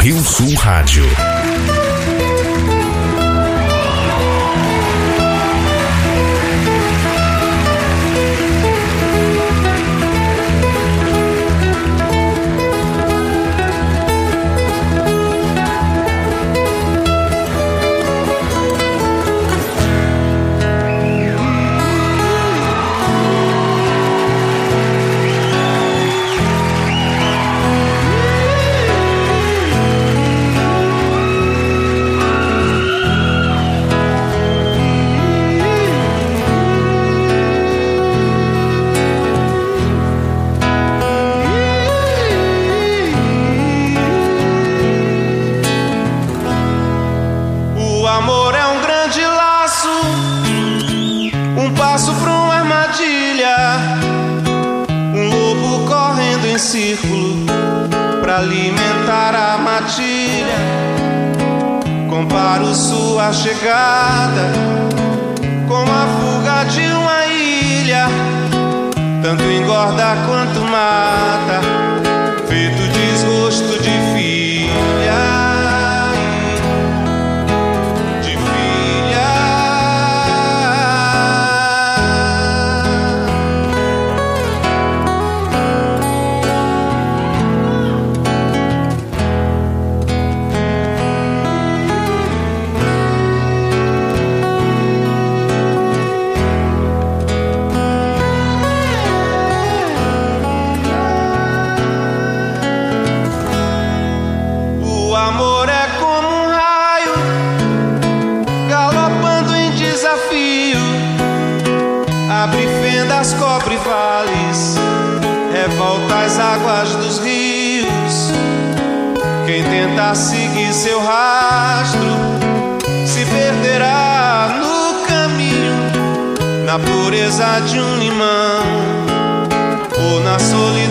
Rio Sul Rádio. sua chegada, como a fuga de uma ilha, tanto engorda quanto mata. na pureza de um limão ou na solidão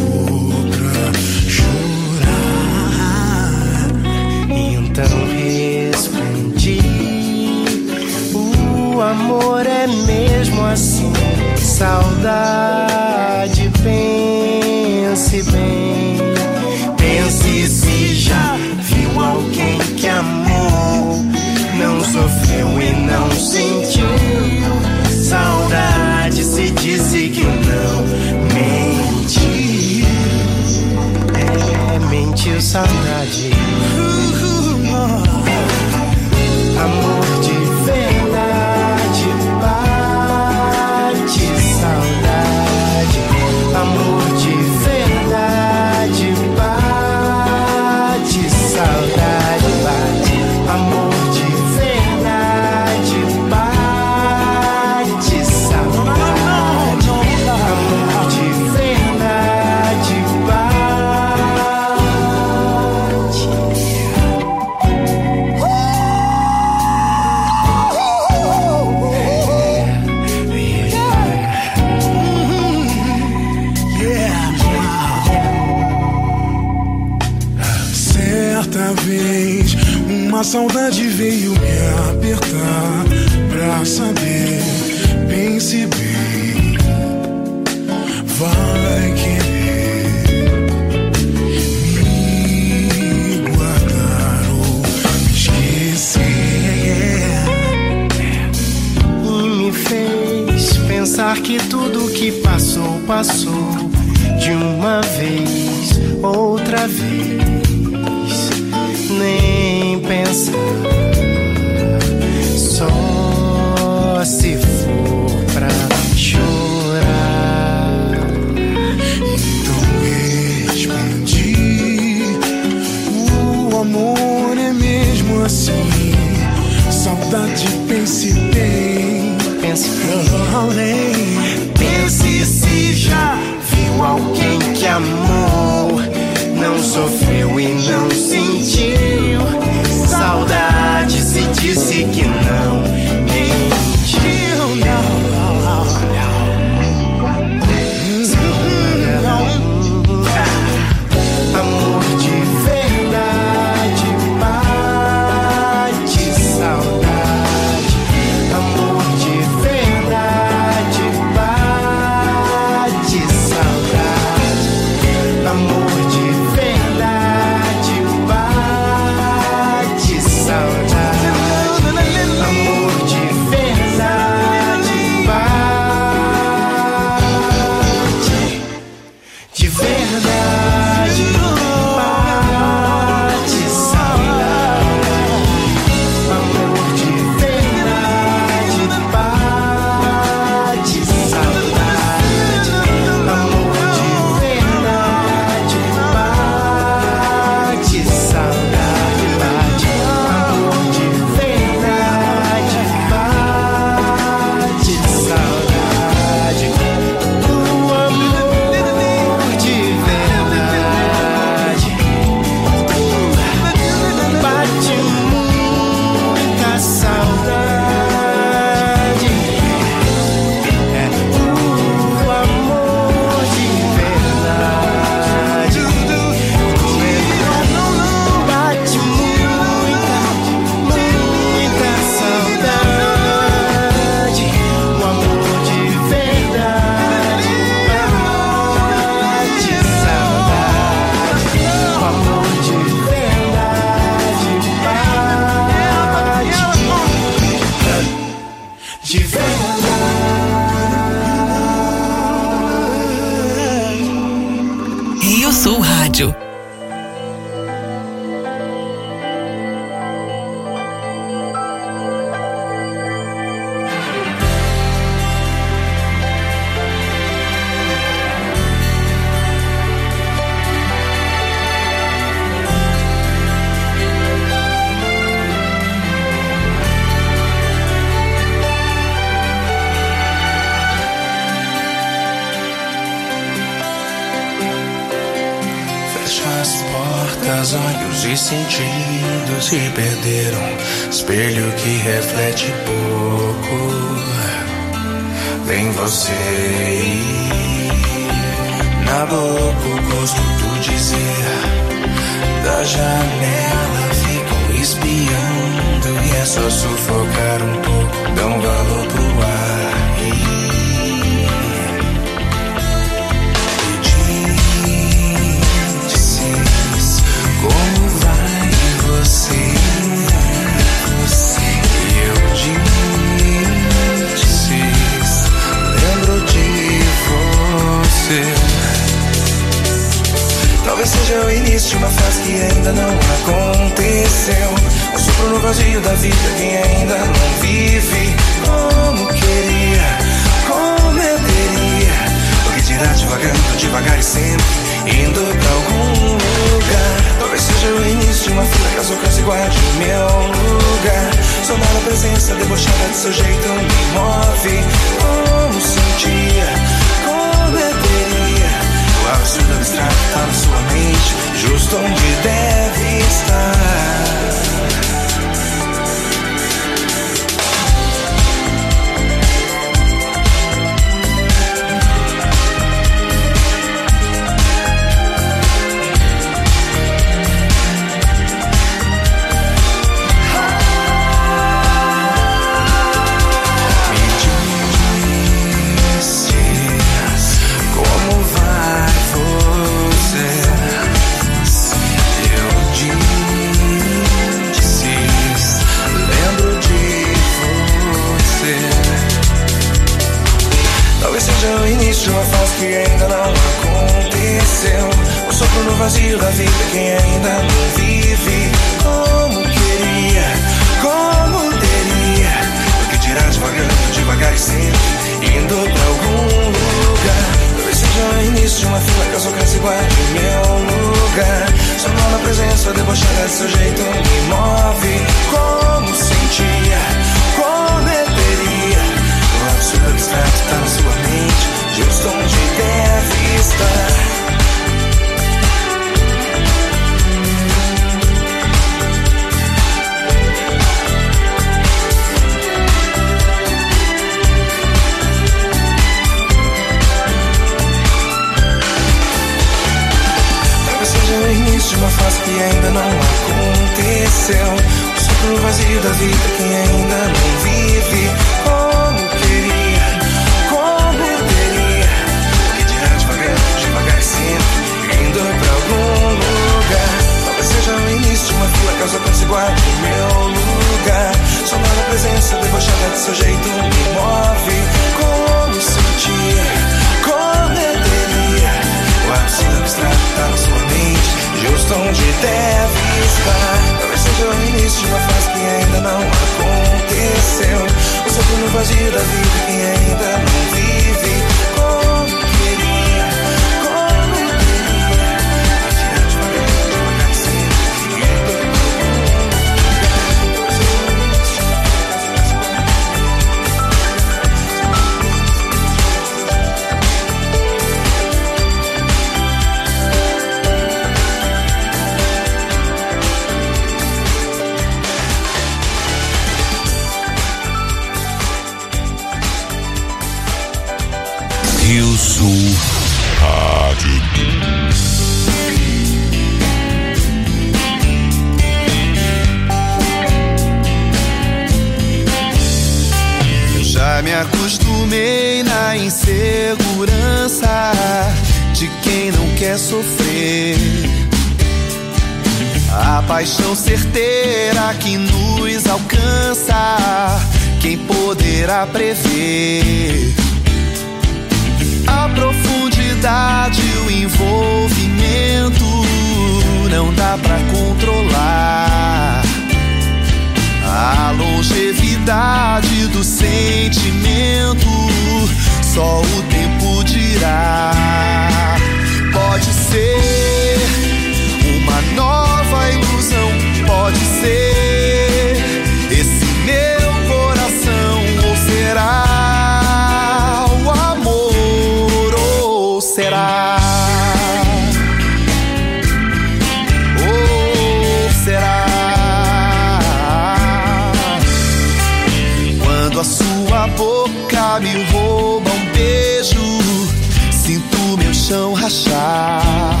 deixam rachar.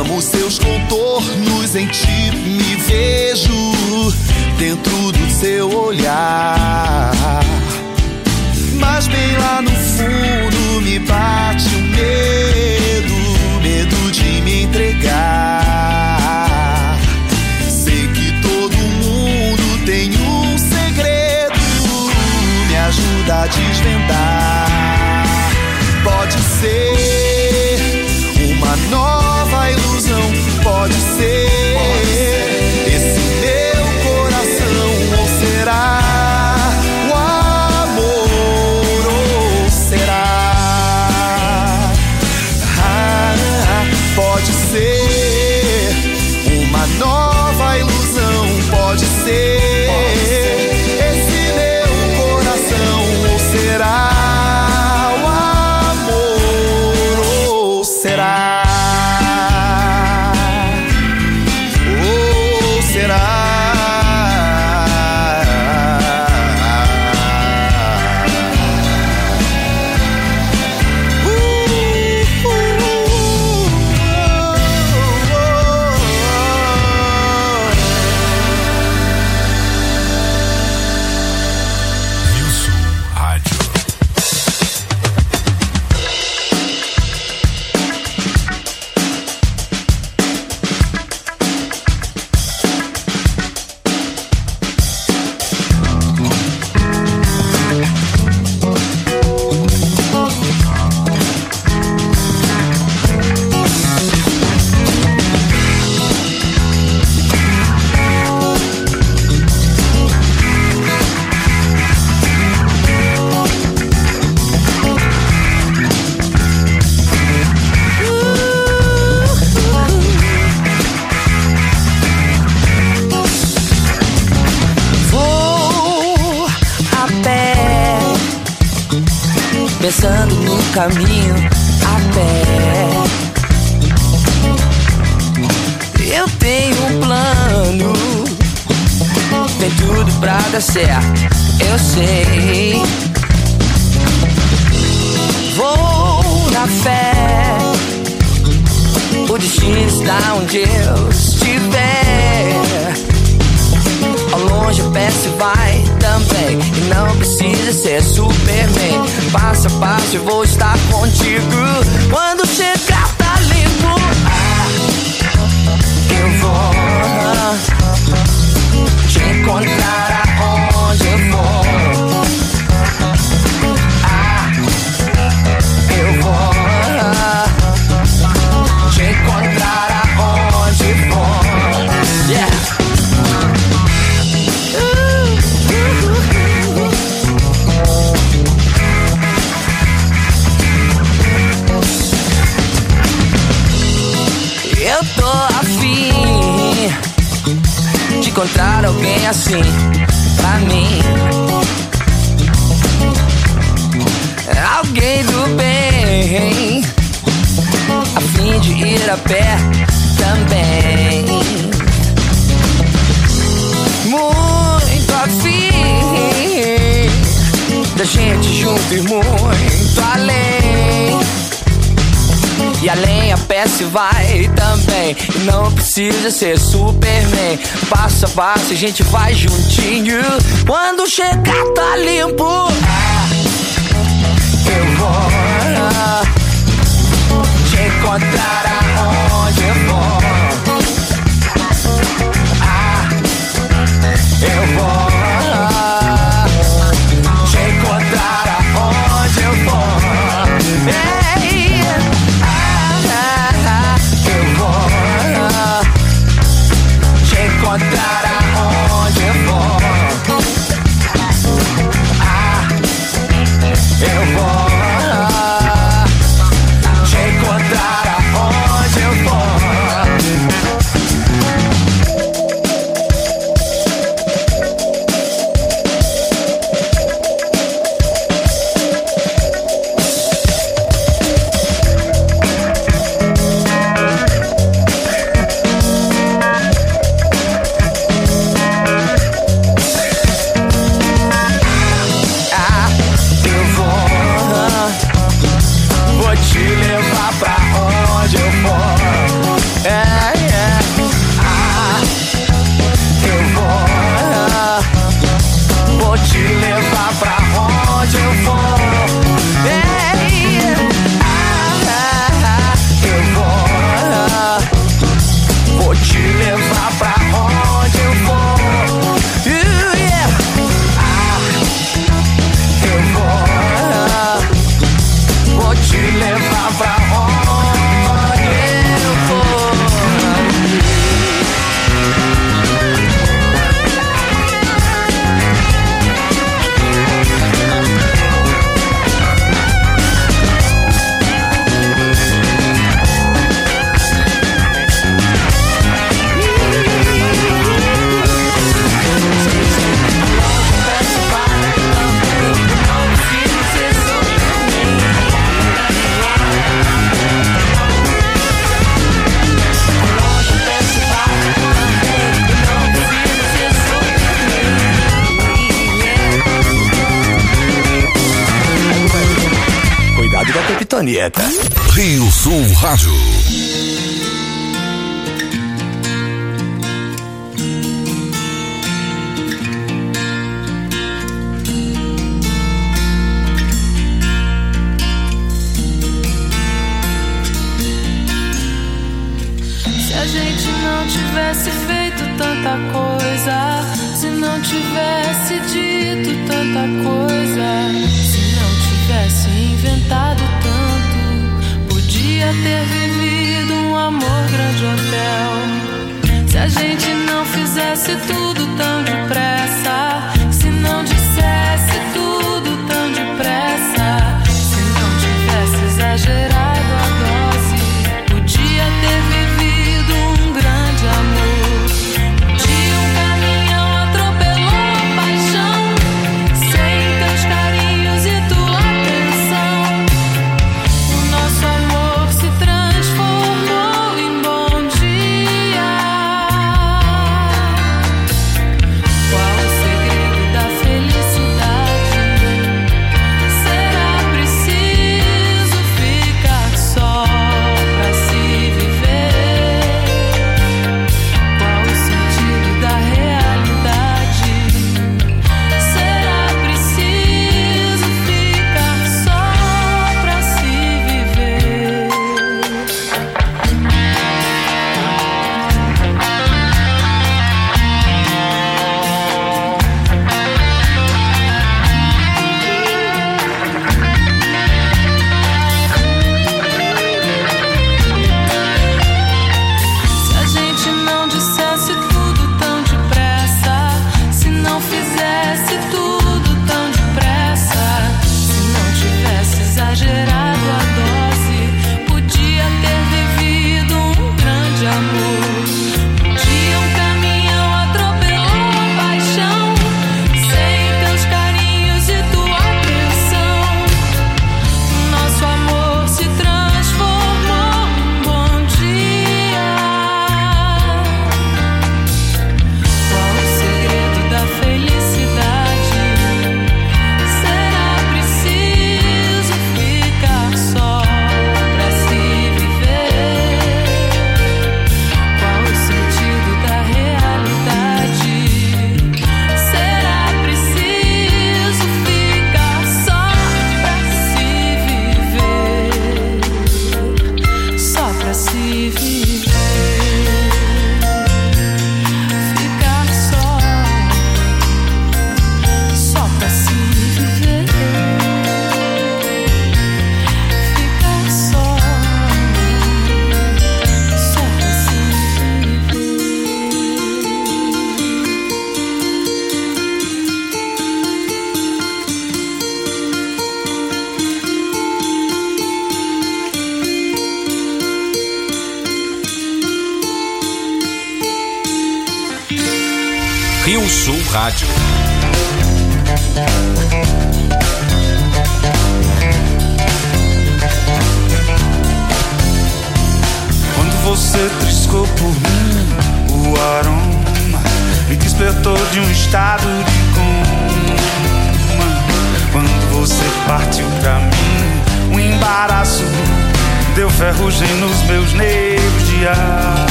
Amo seus contornos, em ti me vejo dentro do seu olhar. Mas bem lá no fundo me bate e muito além. E além a peça vai também. Não precisa ser Superman. Passo a passo a gente vai juntinho. Quando chegar tá limpo. Ah, eu vou ah, te encontrar aonde eu vou. Ah, eu vou.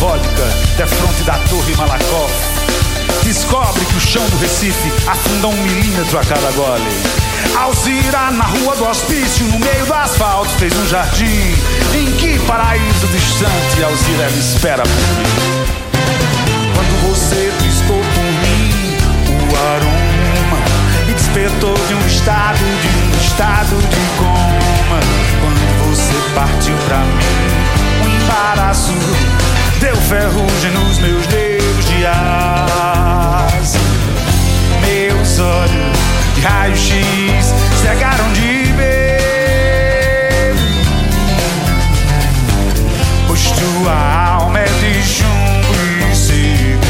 Vodka, defronte da torre Malakoff. Descobre que o chão do Recife afunda um milímetro a cada gole. Alzira na rua do hospício, no meio do asfalto, fez um jardim. Em que paraíso distante Alzira me espera por mim? Quando você piscou por mim, o aroma me despertou de um estado, de um estado de coma. Quando você partiu pra mim, um embaraço deu ferrugem nos meus dedos de aço. Meus olhos de raio-x cegaram de medo. Pois tua alma é de chumbo e segredo.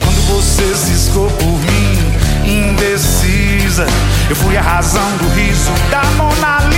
Quando você ciscou por mim, indecisa, eu fui a razão do riso da Mona Lisa.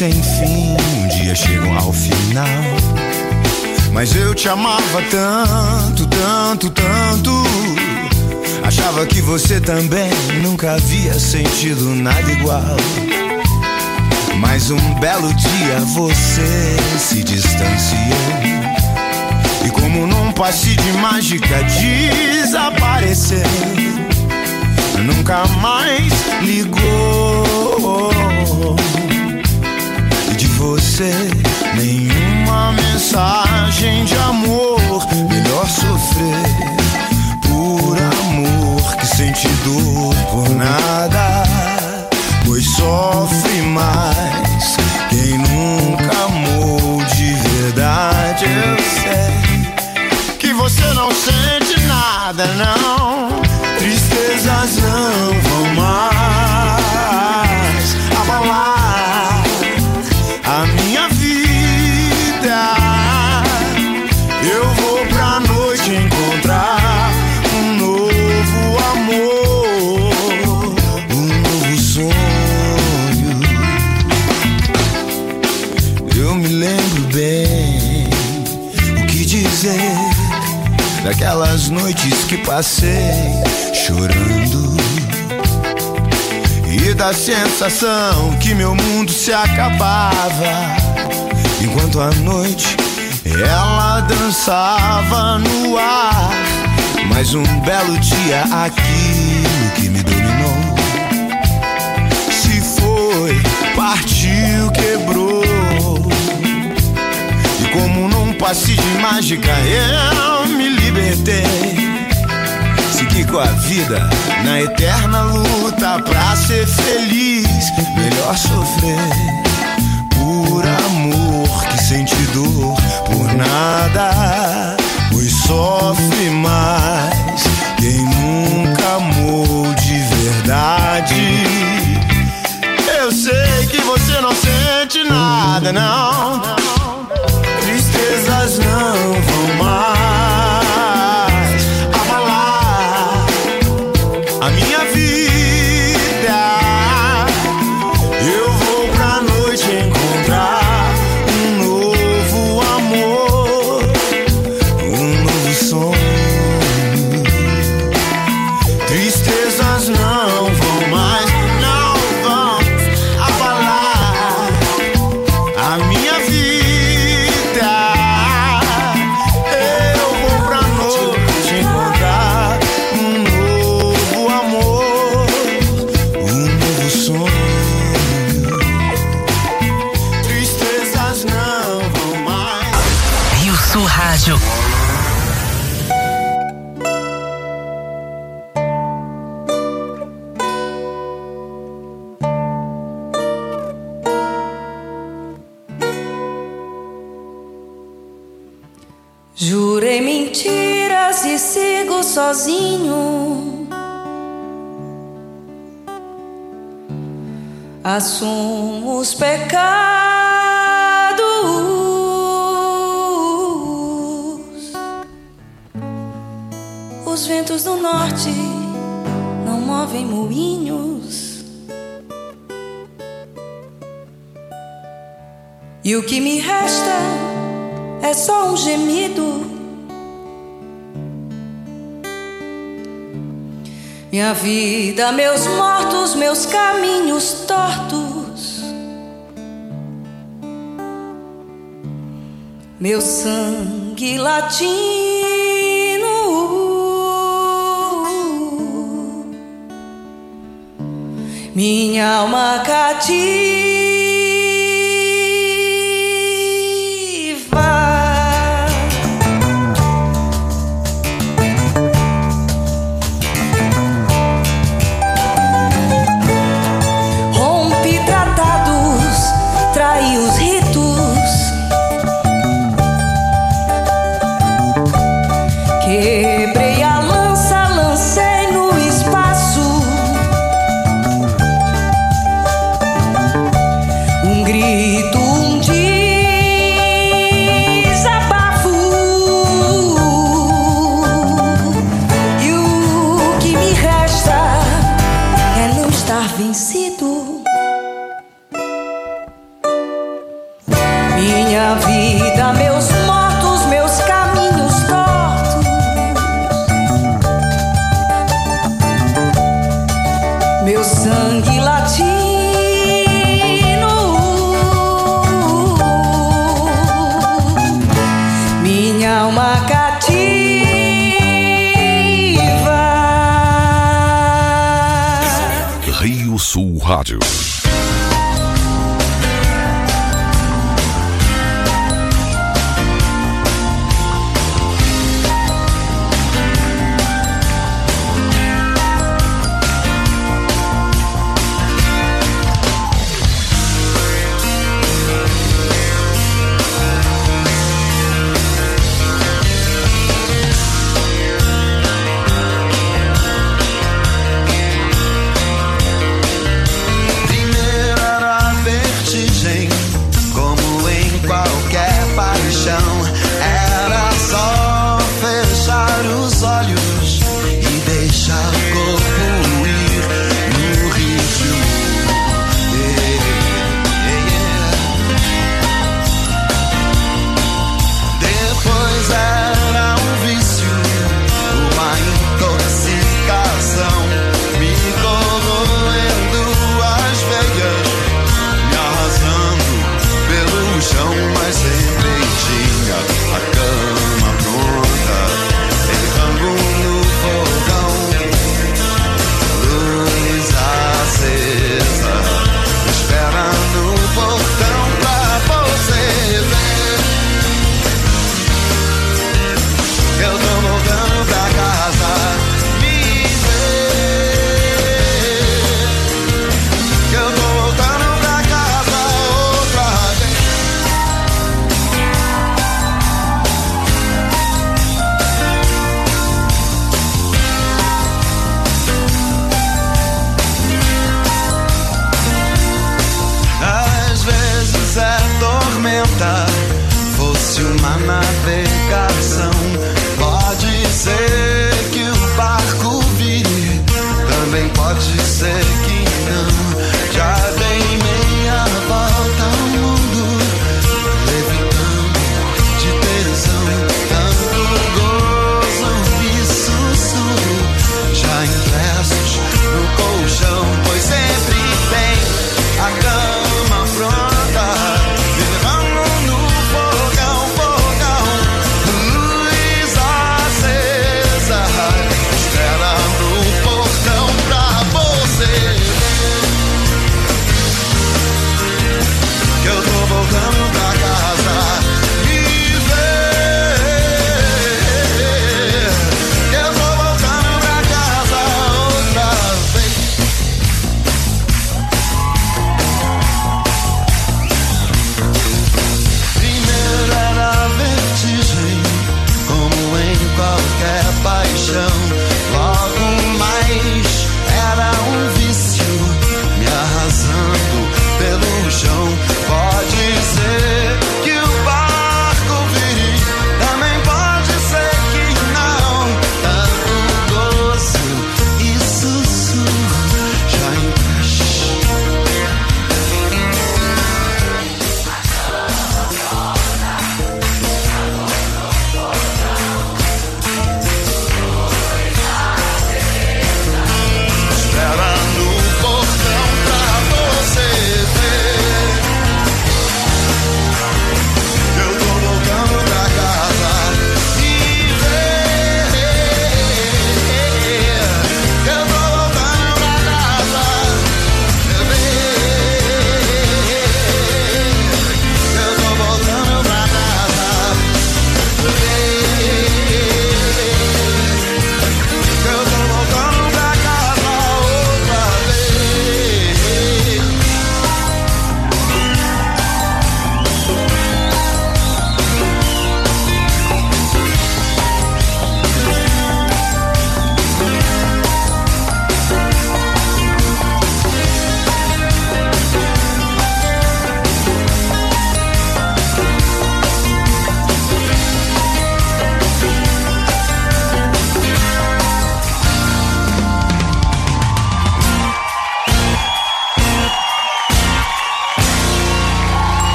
Sem fim um dia chegam ao final. Mas eu te amava tanto, tanto, tanto. Achava que você também nunca havia sentido nada igual. Mas um belo dia você se distanciou. E como num passe de mágica desapareceu Nunca mais ligou você. Nenhuma mensagem de amor Melhor sofrer. Por amor que sente dor por nada Pois sofre mais quem nunca amou de verdade. Eu sei que você não sente nada, não. Tristezas não vão mais abalar daquelas noites que passei chorando e da sensação que meu mundo se acabava enquanto a noite ela dançava no ar. Mas um belo dia aquilo que me dominou se foi, partiu, quebrou. E como num passe de mágica eu libertei. Segui com a vida na eterna luta pra ser feliz. Melhor sofrer por amor que sente dor por nada. Pois sofre mais quem nunca amou de verdade. Eu sei que você não sente nada, não. Assumo os pecados. Os ventos do norte não movem moinhos. E o que me resta é só um gemido. Minha vida, meus mortos, meus caminhos tortos. Meu sangue latino. Minha alma cativa. Meu sangue latino. Minha alma cativa. Rio Sul Rádio.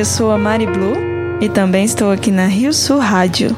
eu sou a Mari Blue e também estou aqui na Rio Sul Rádio.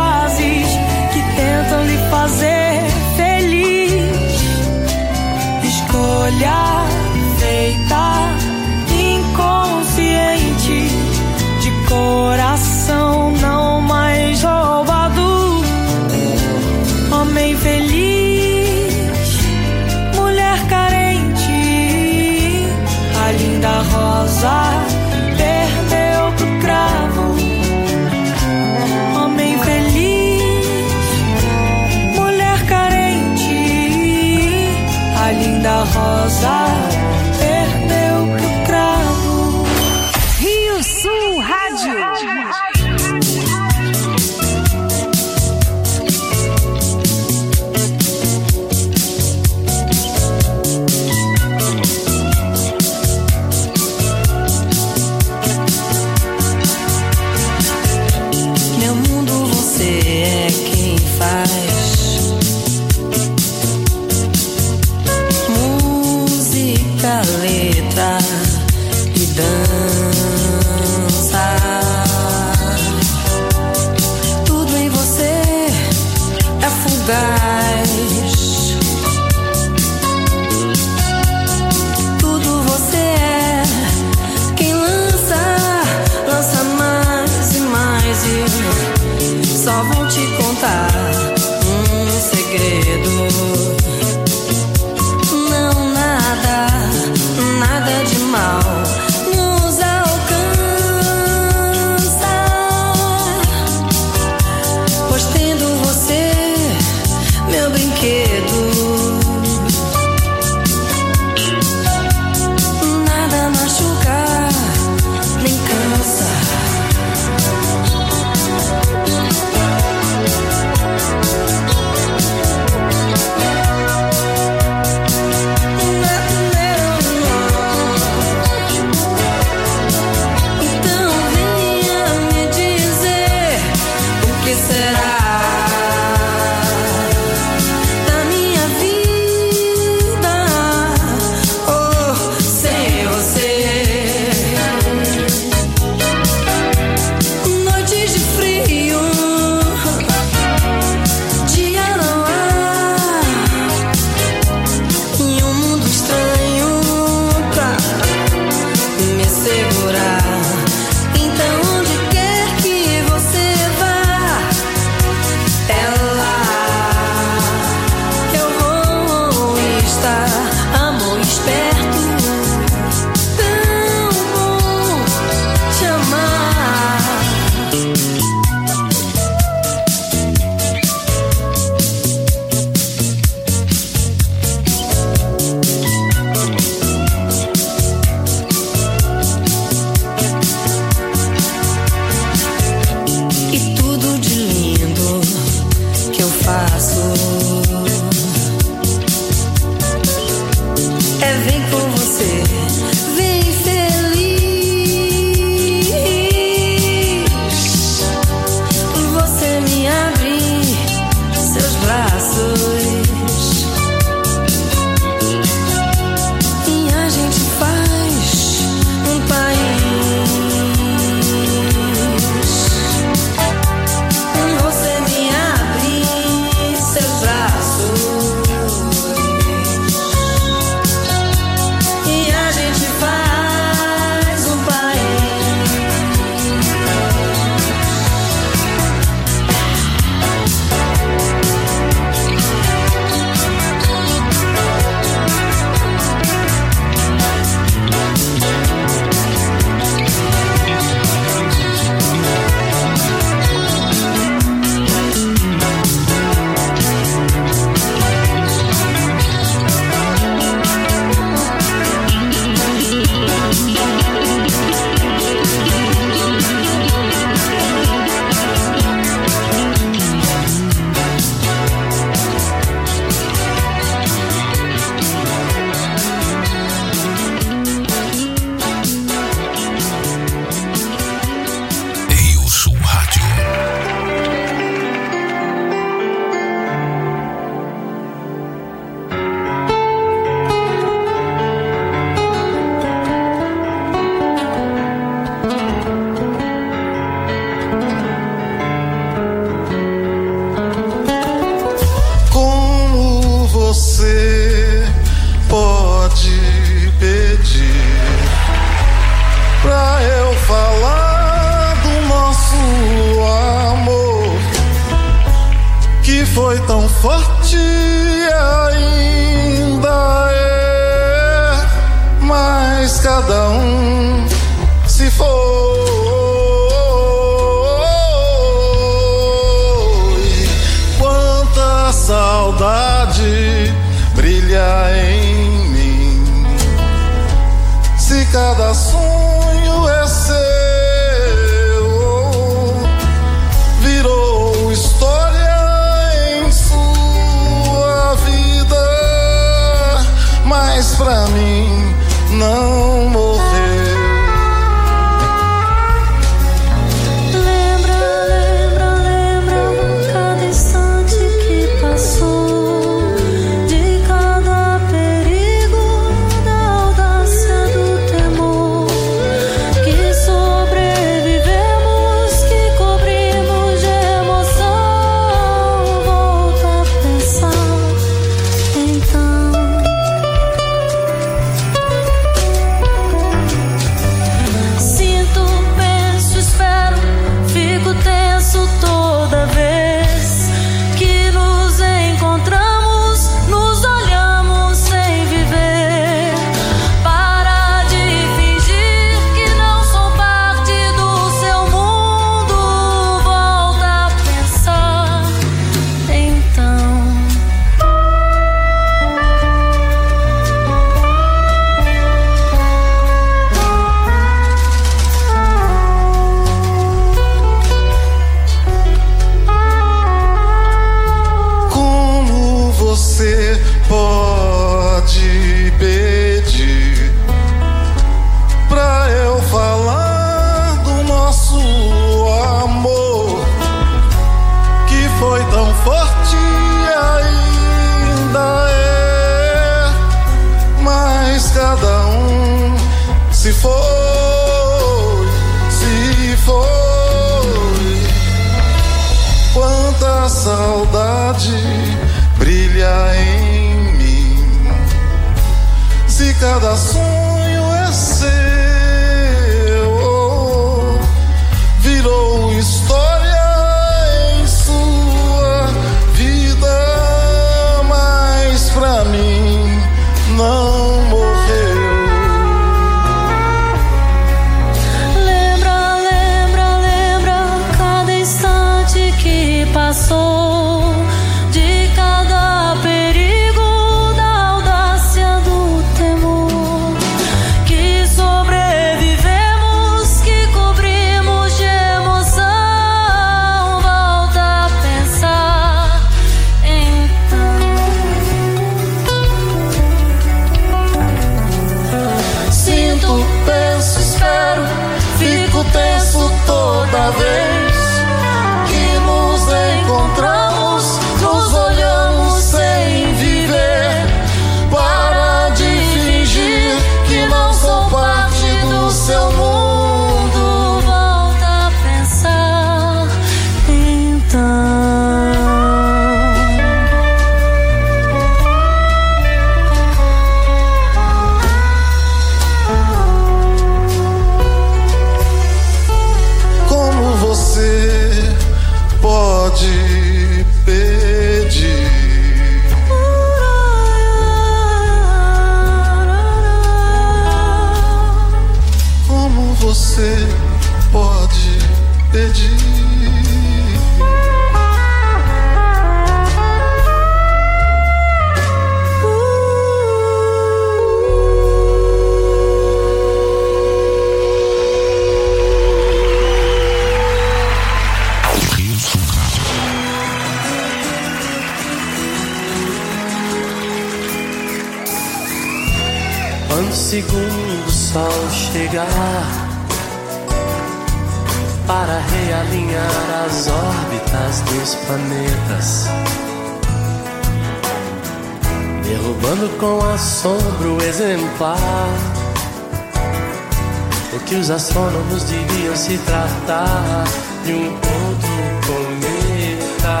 Os astrônomos deviam se tratar de um outro cometa.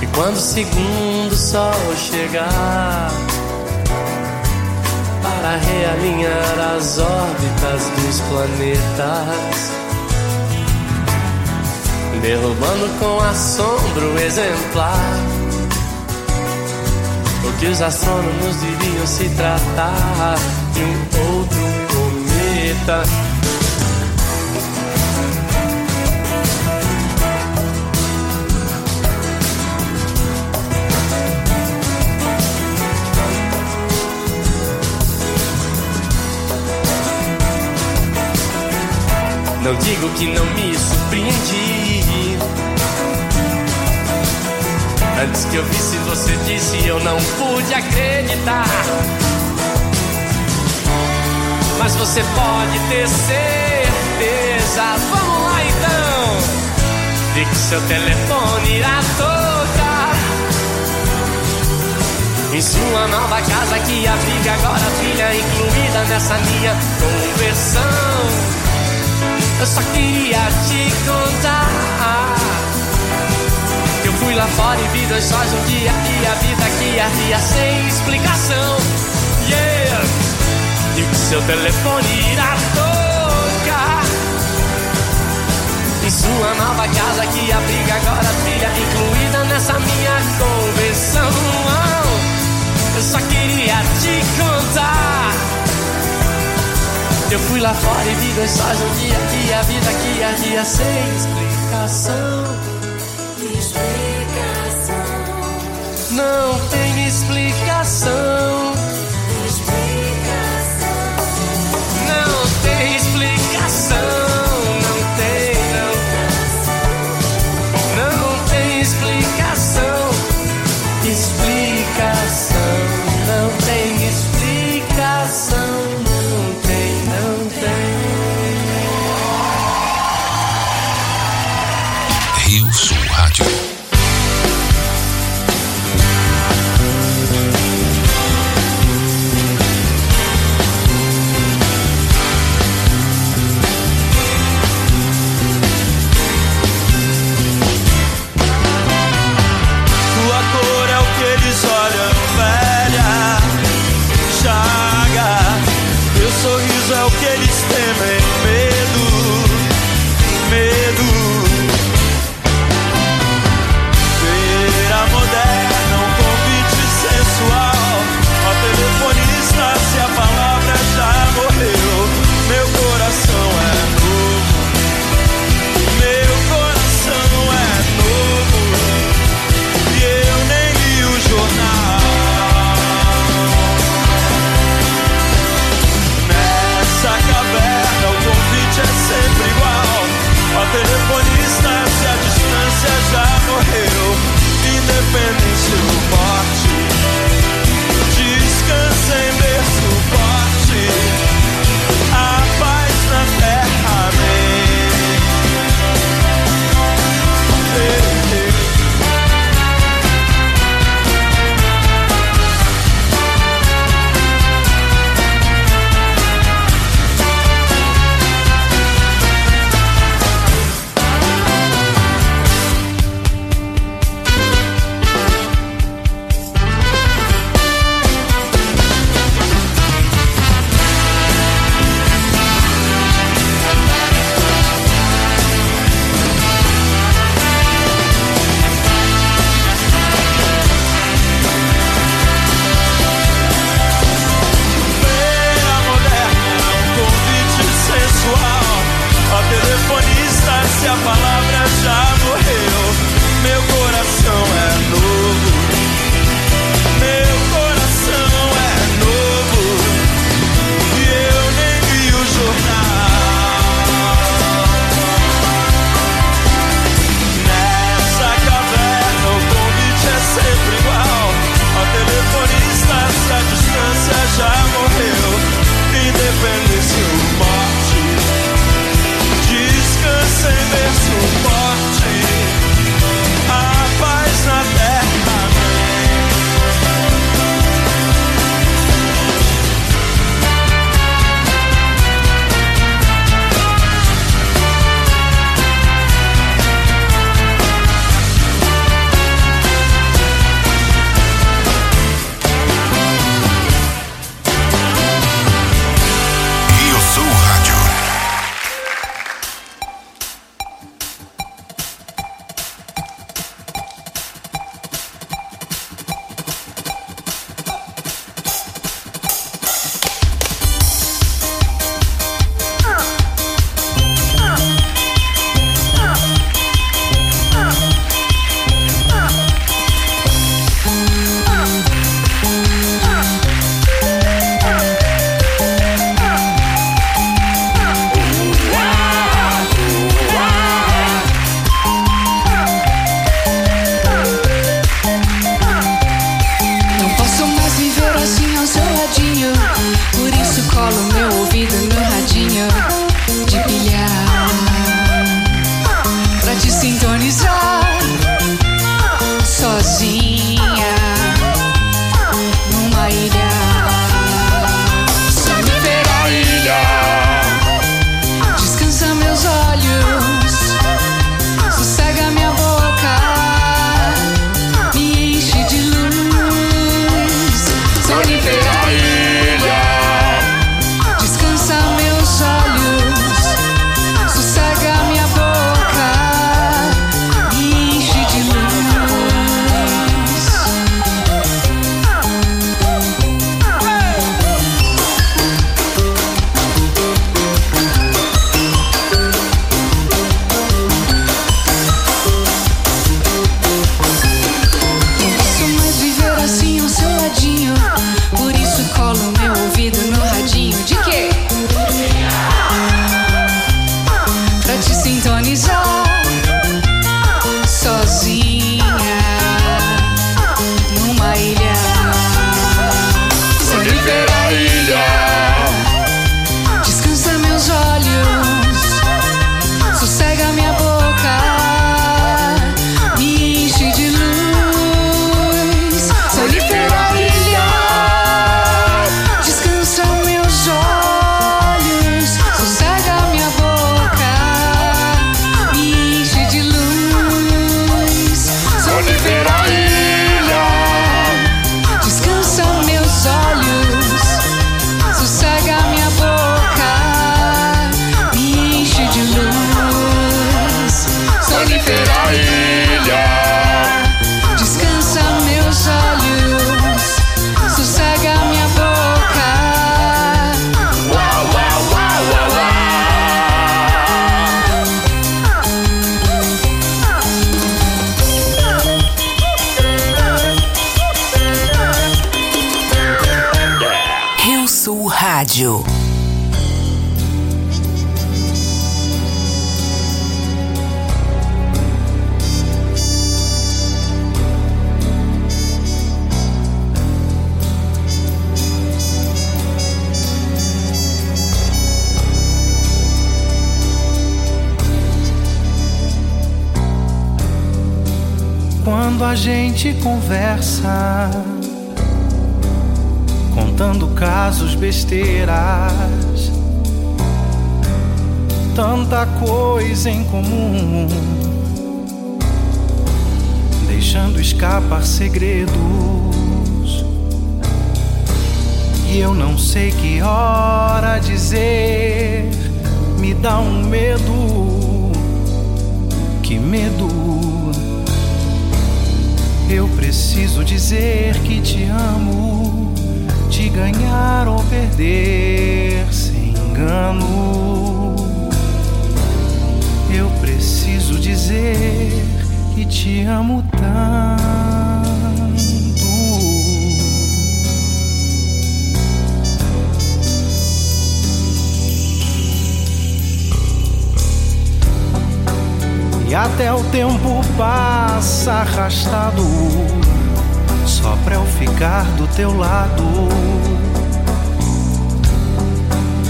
E quando o segundo sol chegar para realinhar as órbitas dos planetas, derrubando com assombro exemplar o que os astrônomos deviam se tratar de um outro cometa. Não digo que não me surpreendi. Antes que eu visse, você disse, eu não pude acreditar. Mas você pode ter certeza. Vamos lá então. De que seu telefone irá tocar. Em sua nova casa que abriga agora a incluída nessa minha conversão. Eu só queria te contar. que Eu fui lá fora e vi dois sóis um dia e a vida que arria sem explicação. Yeah! E que seu telefone irá tocar. Em sua nova casa que abriga agora a filha incluída nessa minha convenção. Eu só queria te contar. Eu fui lá fora e vi dois sóis um dia e a vida que ardia sem explicação. Não tem explicação.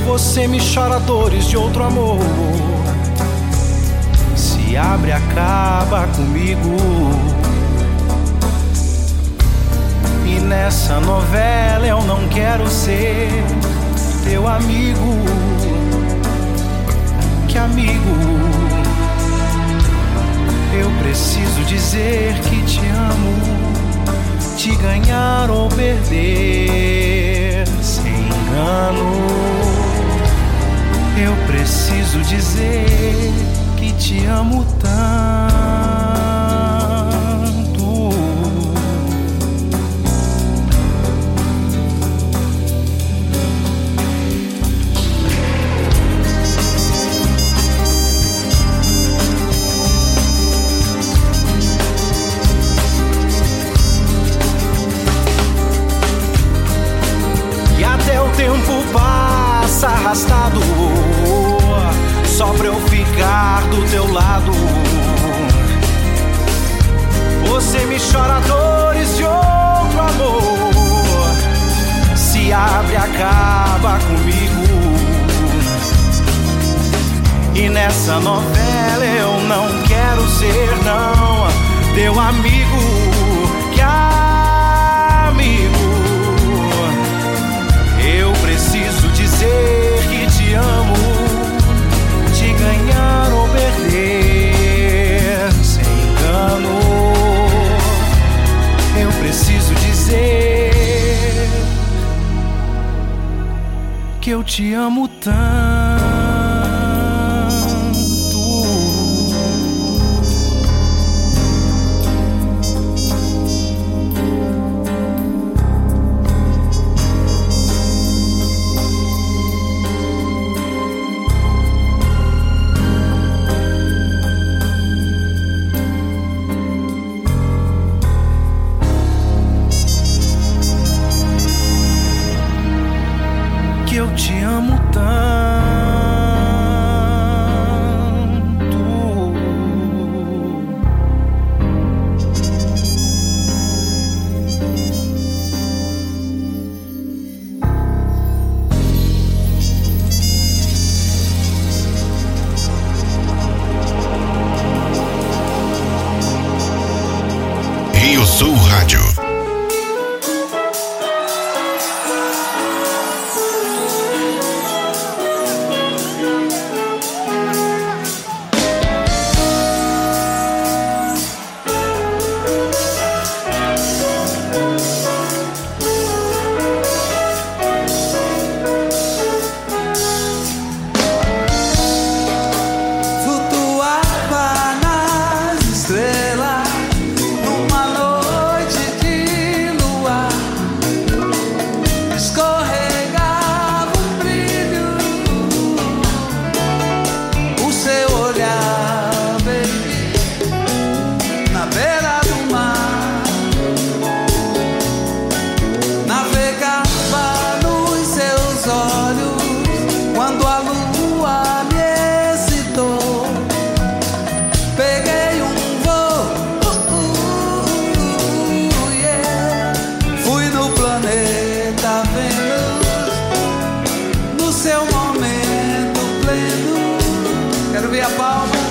Você me chora dores de outro amor. Se abre, acaba comigo. E nessa novela eu não quero ser teu amigo. Que amigo? Eu preciso dizer que te amo, te ganhar ou perder sem engano. Eu preciso dizer que te amo tanto. Tempo passa arrastado. Só pra eu ficar do teu lado. Você me chora dores de outro amor. Se abre, acaba comigo. E nessa novela eu não quero ser, não. Teu amigo, dizer que eu te amo tanto. Quero ver a palma.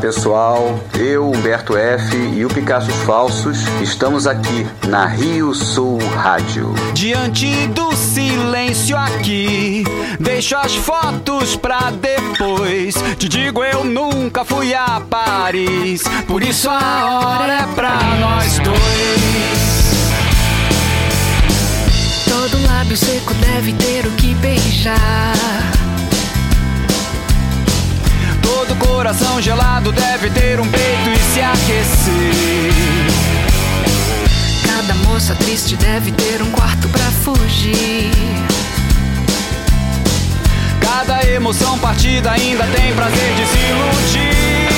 Pessoal, eu, Humberto F e o Picasso Falsos estamos aqui na Rio Sul Rádio. Diante do silêncio aqui, deixo as fotos pra depois. Te digo, eu nunca fui a Paris, por isso a hora é pra nós dois. Todo lábio seco deve ter o que beijar. Coração gelado deve ter um peito e se aquecer. Cada moça triste deve ter um quarto pra fugir. Cada emoção partida ainda tem prazer de se iludir.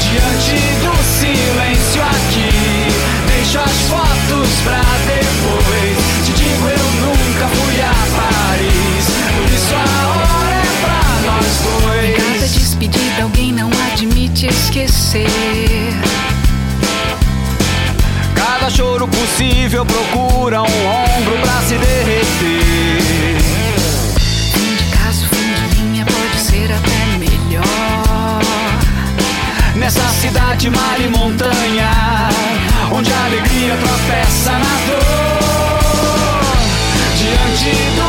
Diante do silêncio aqui, deixo as fotos pra depois. Te digo, eu nunca fui a Paris, por isso a hora nós dois. Cada despedida alguém não admite esquecer. Cada choro possível procura um ombro pra se derreter. Fim de caso, fim de linha pode ser até melhor. Nessa cidade, mar e montanha, onde a alegria tropeça na dor. Diante do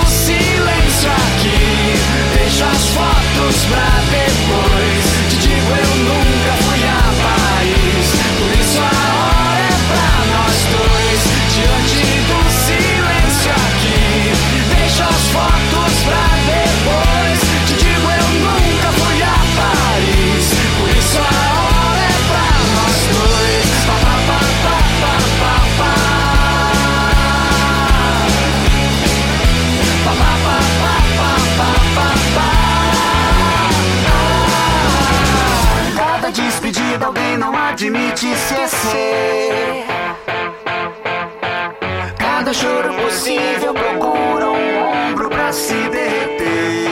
Deixa as fotos pra depois. Te digo, eu nunca fui a país. Por isso a hora é pra nós dois. Diante do silêncio aqui, Deixa as fotos pra depois. admite esquecer. Cada choro possível procura um ombro pra se derreter.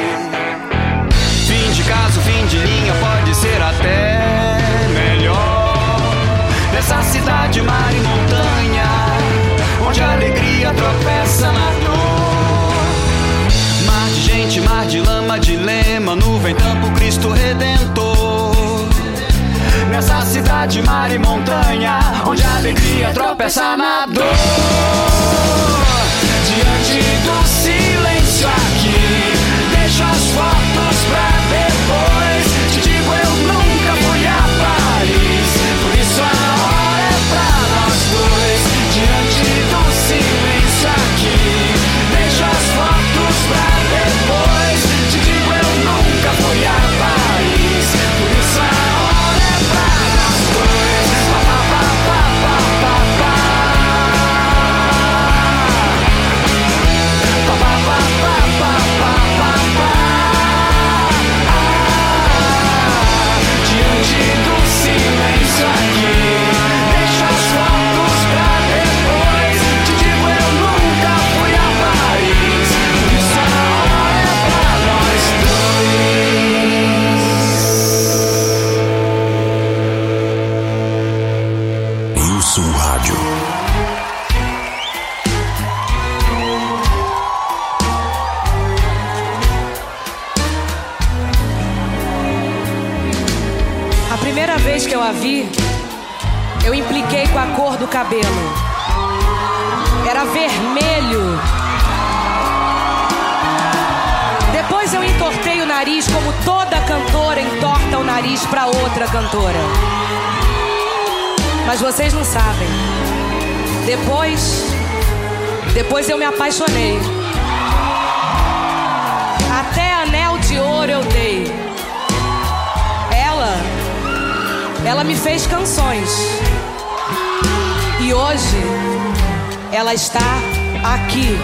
Fim de caso, fim de linha, pode ser até melhor. Nessa cidade, mar e montanha, onde a alegria tropeça na dor. Mar de gente, mar de lama, dilema, nuvem, tampo, Cristo redentor nessa cidade, mar e montanha, onde a alegria tropeça na dor. Diante do silêncio aqui, deixo as fotos pra ver. cabelo. Era vermelho. Depois eu entortei o nariz, como toda cantora entorta o nariz para outra cantora. Mas vocês não sabem. Depois, depois eu me apaixonei. Até anel de ouro eu dei. Ela, ela me fez canções. E hoje ela está aqui.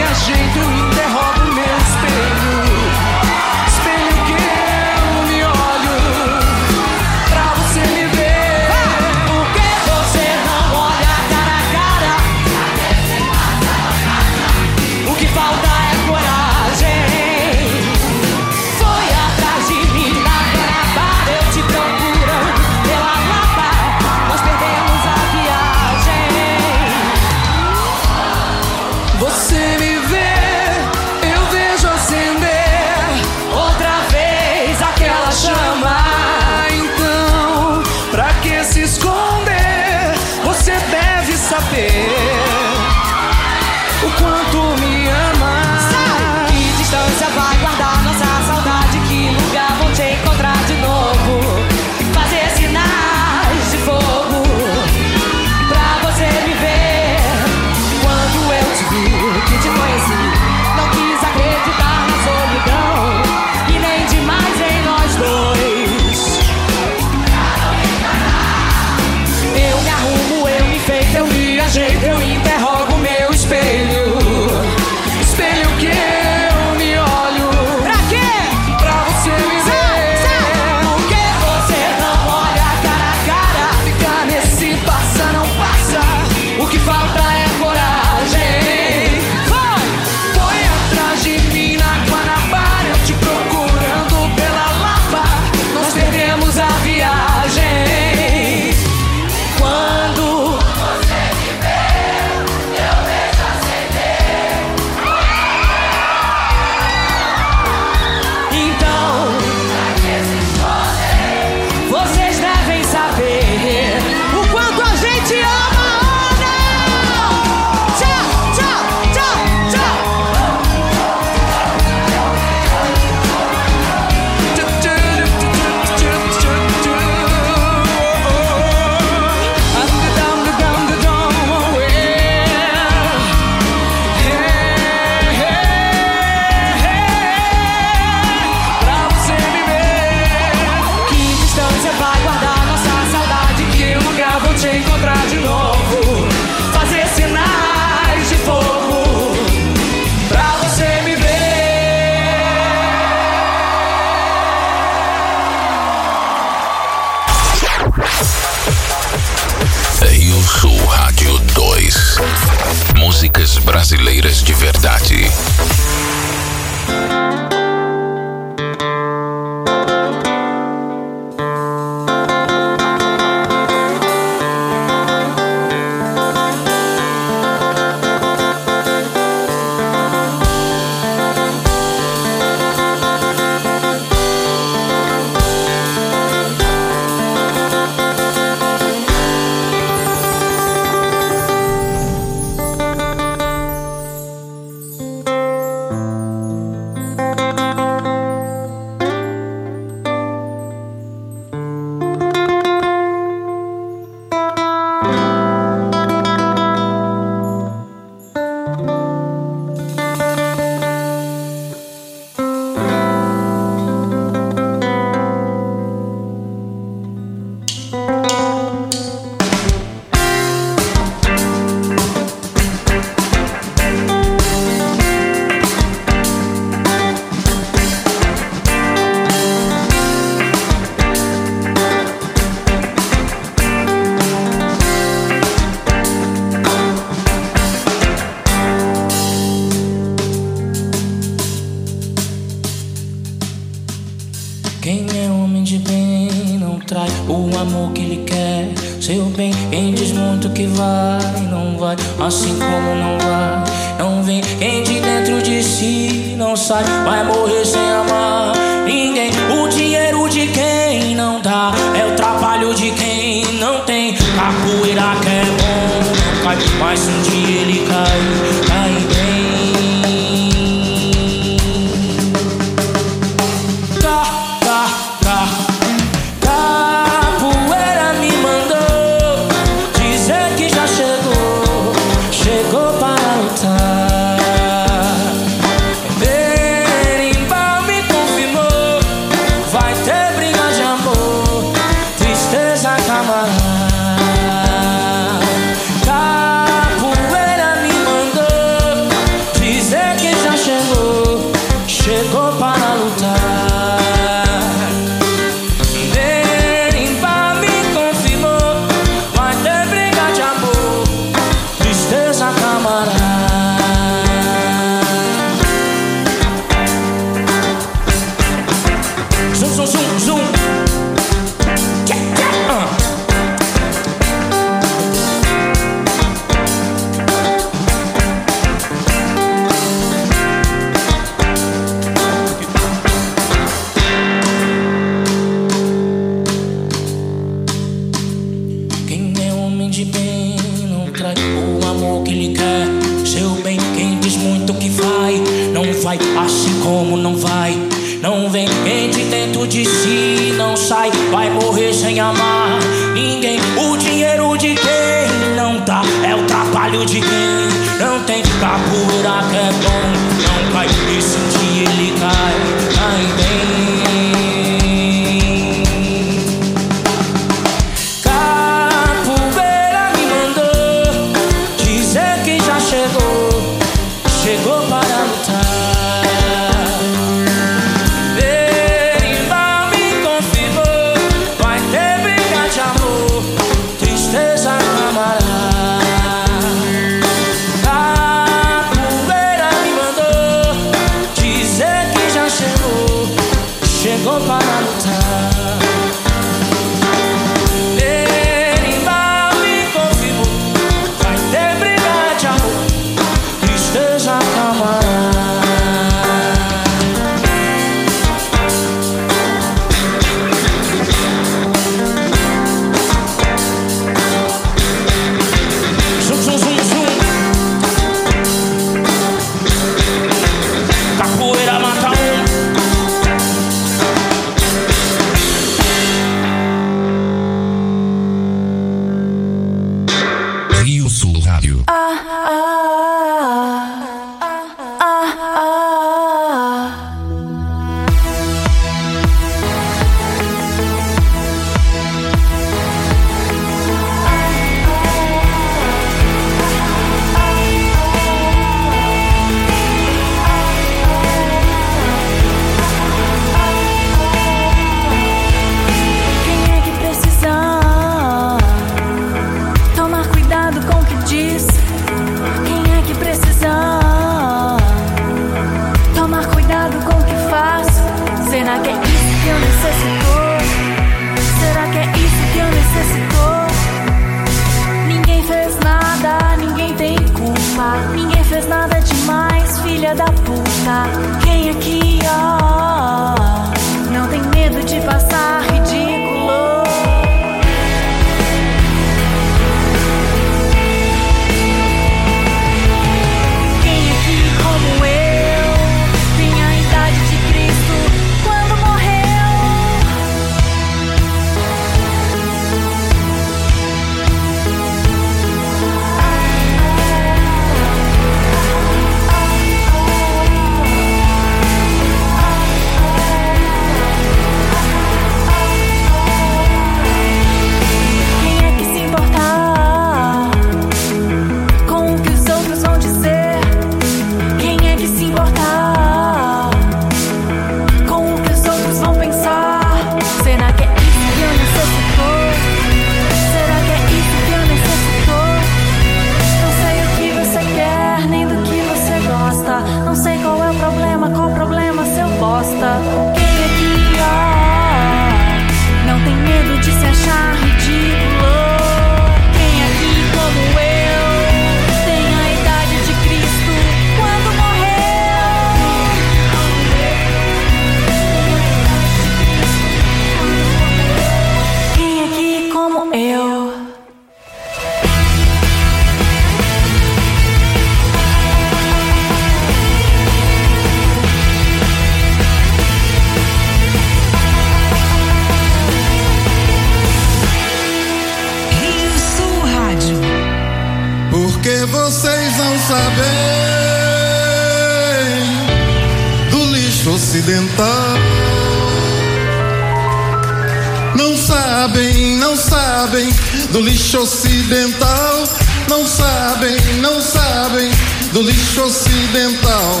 Não sabem, não sabem do lixo ocidental. Não sabem, não sabem do lixo ocidental.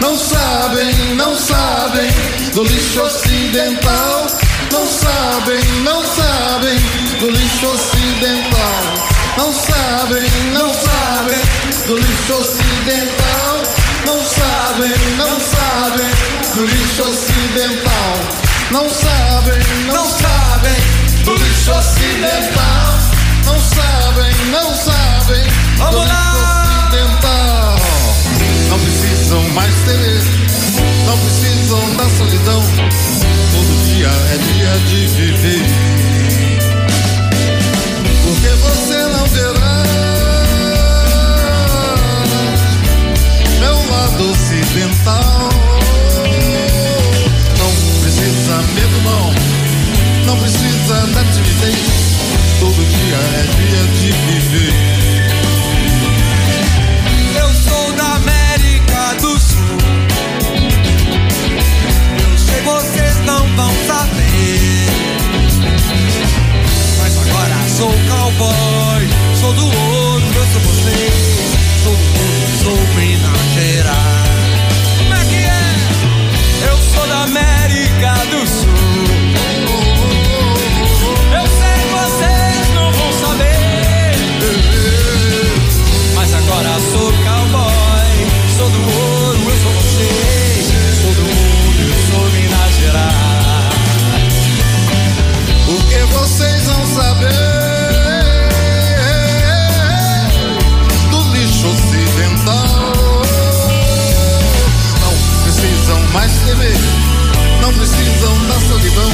Não sabem, não sabem do lixo ocidental. Não sabem, não sabem do lixo ocidental. Não sabem, não sabem do lixo ocidental. Não sabem, não sabem do lixo ocidental. Não sabem, não sabem do lixo ocidental. Não sabem, não sabem do lixo ocidental. Não precisam mais ter, não precisam da solidão. Todo dia é dia de viver. Porque você não verá meu lado ocidental. Medo, não. Não precisa da timidez. Todo dia é dia de viver. Eu sou da América do Sul. Eu sei vocês não vão saber. Mas agora sou cowboy, sou do ouro, eu sou vocês. Sou do mundo, sou Minas Gerais. Como é que é? Eu sou da América América do Sul. Eu sei que vocês não vão saber, mas agora sou cowboy, sou do ouro, eu sou vocês, sou do mundo, eu sou Minas Gerais. O que vocês vão saber do lixo ocidental? Não precisam mais temer precisam da solidão.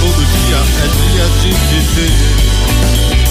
Todo dia é dia de viver.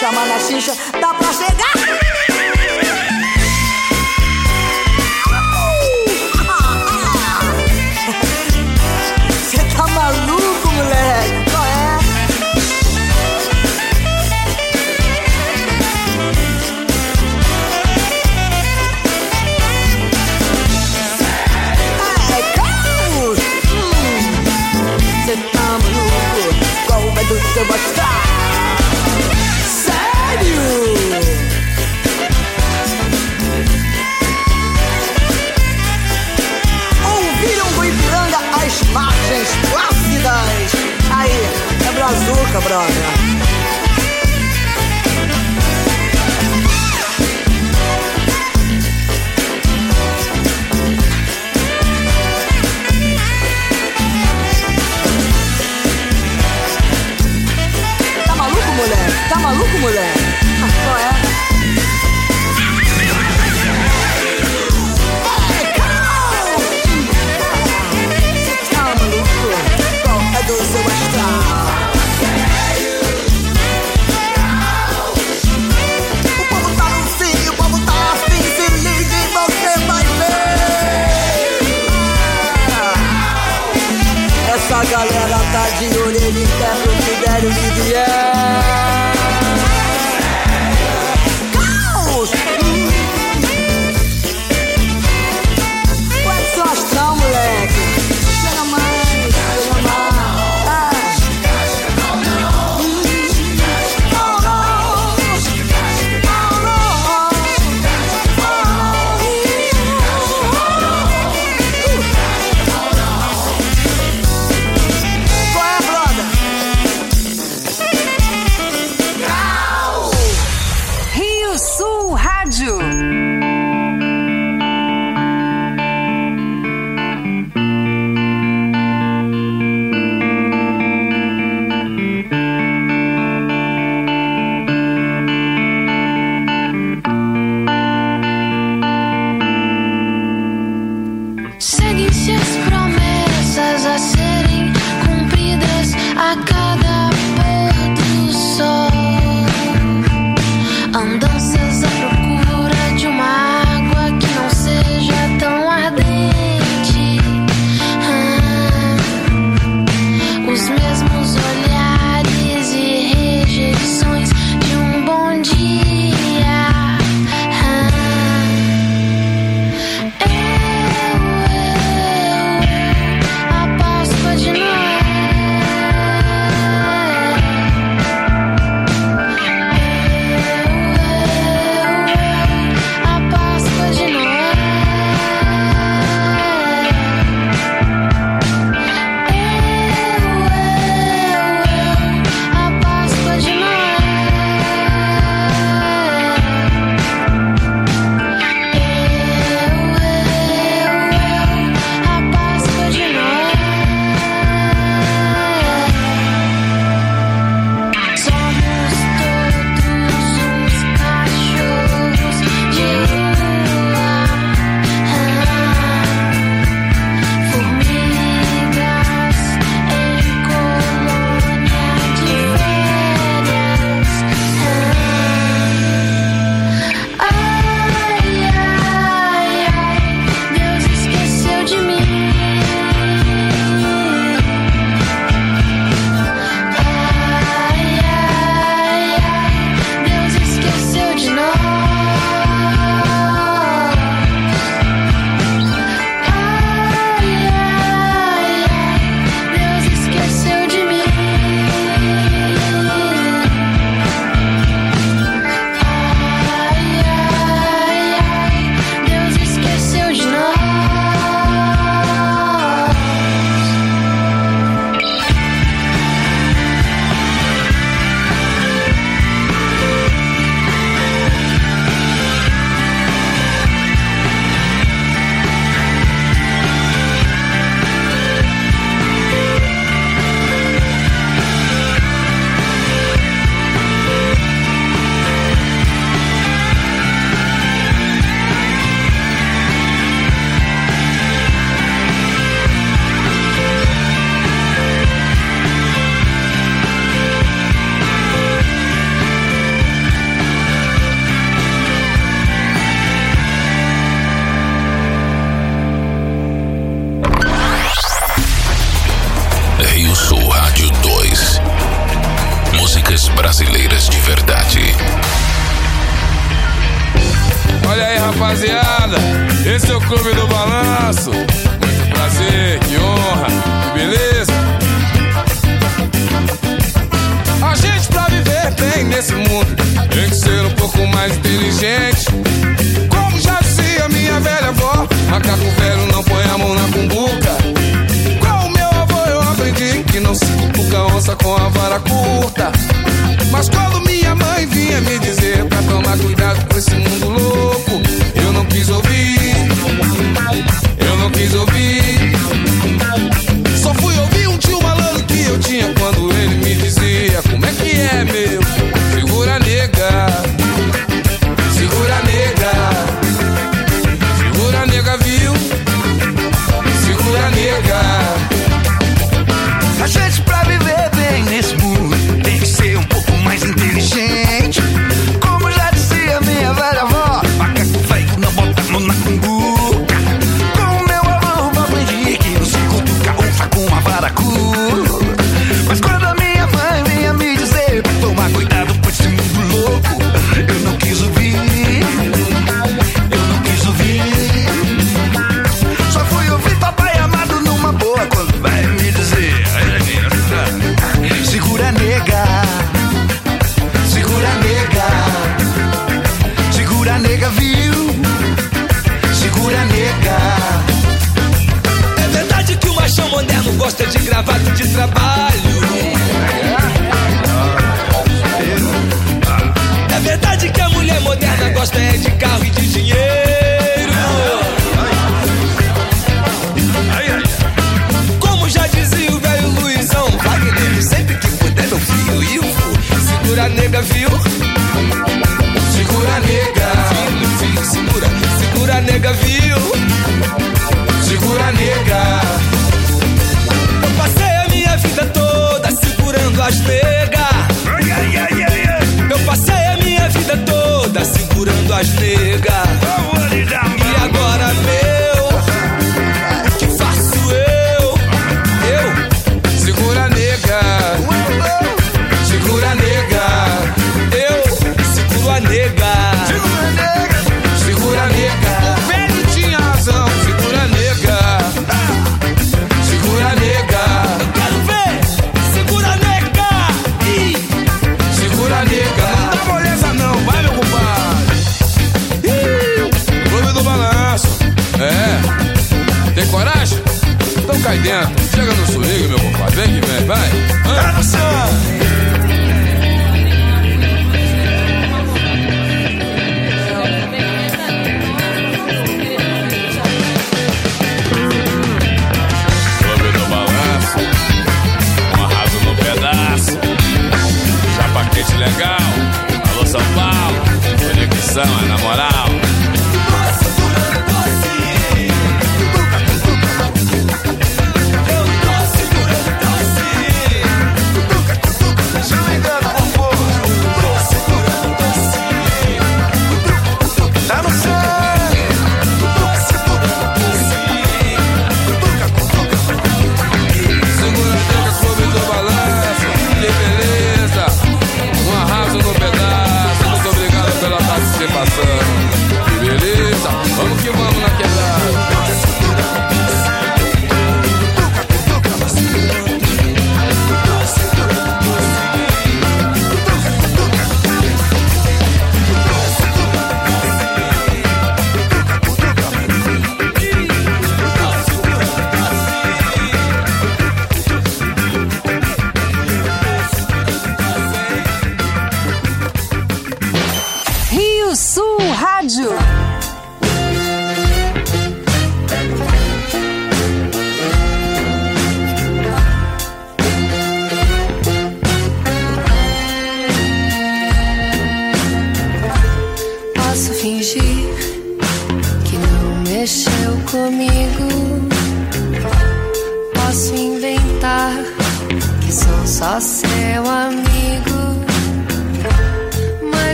Chamar na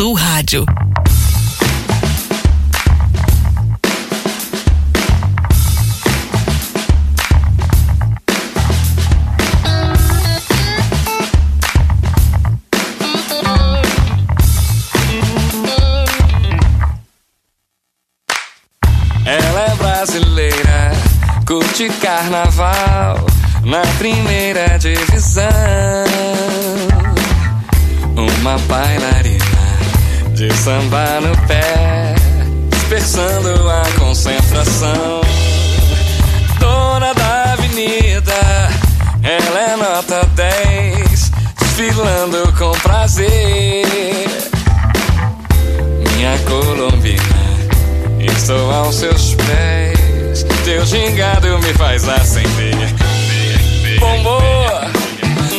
Sul Rádio. Ela é brasileira, curte carnaval na primeira divisão. Uma bailarina de samba no pé, dispersando a concentração. Dona da avenida, ela é nota 10, desfilando com prazer. Minha colombina, estou aos seus pés, teu gingado me faz acender. Bombou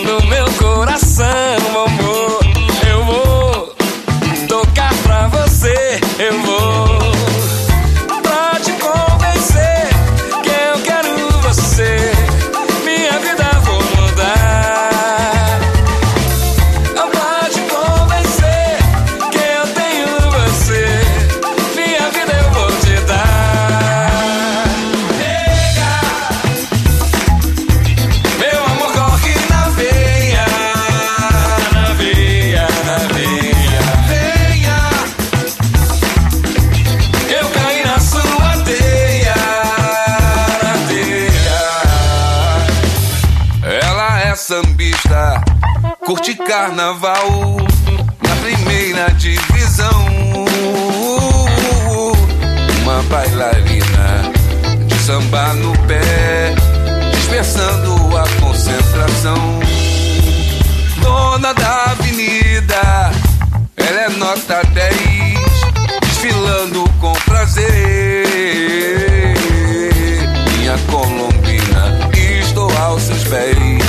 no meu coração, bombou. carnaval, na primeira divisão. Uma bailarina de samba no pé, dispersando a concentração. Dona da avenida, ela é nota 10, desfilando com prazer. Minha colombina, estou aos seus pés.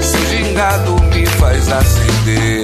Seu gingado acender.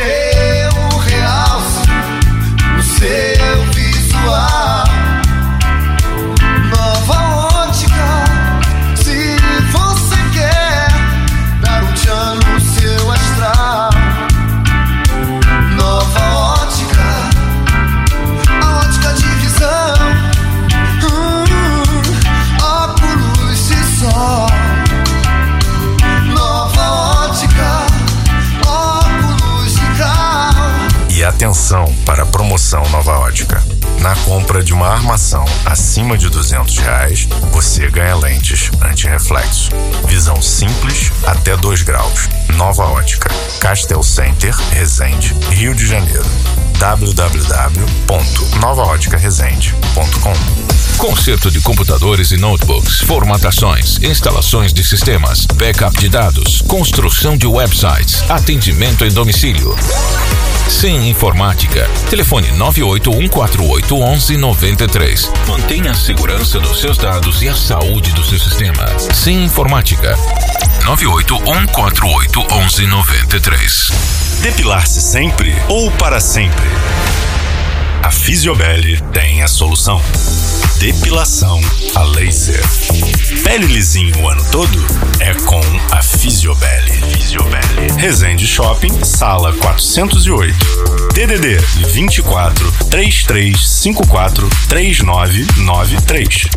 Dê um realce no seu visual. Atenção para a promoção Nova Ótica. Na compra de uma armação acima de 200 reais, você ganha lentes anti-reflexo. Visão simples até 2 graus. Nova Ótica. Castel Center, Resende, Rio de Janeiro. www.novaóticaresende.com Conserto de computadores e notebooks, formatações, instalações de sistemas, backup de dados, construção de websites, atendimento em domicílio. Sim Informática. Telefone 981481193. Mantenha a segurança dos seus dados e a saúde do seu sistema. Sim Informática. 981481193. Depilar-se sempre ou para sempre? A Fisiobel tem a solução. Depilação a laser. Pele lisinho o ano todo? É com a Fisiobel. Fisiobel. Resende Shopping, sala 408. DDD 24 3354 3993.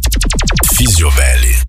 Fisiobel.